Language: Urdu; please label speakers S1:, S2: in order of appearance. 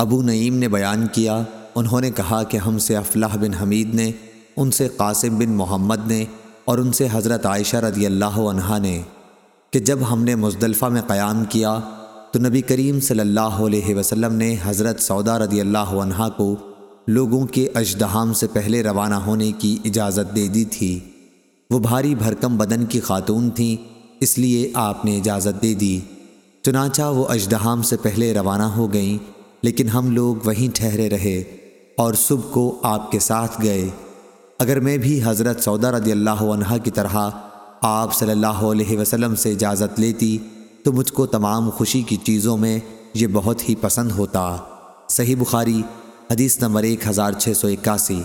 S1: ابو نعیم نے بیان کیا، انہوں نے کہا کہ ہم سے افلاح بن حمید نے، ان سے قاسم بن محمد نے، اور ان سے حضرت عائشہ رضی اللہ عنہا نے کہ جب ہم نے مزدلفہ میں قیام کیا، تو نبی کریم صلی اللہ علیہ وسلم نے حضرت سودا رضی اللہ عنہا کو لوگوں کے اجدہام سے پہلے روانہ ہونے کی اجازت دے دی تھی۔ وہ بھاری بھرکم بدن کی خاتون تھیں، اس لیے آپ نے اجازت دے دی۔ چنانچہ وہ اجدہام سے پہلے روانہ ہو گئیں لیکن ہم لوگ وہیں ٹھہرے رہے اور صبح کو آپ کے ساتھ گئے۔ اگر میں بھی حضرت سودا رضی اللہ عنہ کی طرح آپ صلی اللہ علیہ وسلم سے اجازت لیتی تو مجھ کو تمام خوشی کی چیزوں میں یہ بہت ہی پسند ہوتا۔ صحیح بخاری حدیث نمبر ایک ہزار چھ سو اکاسی۔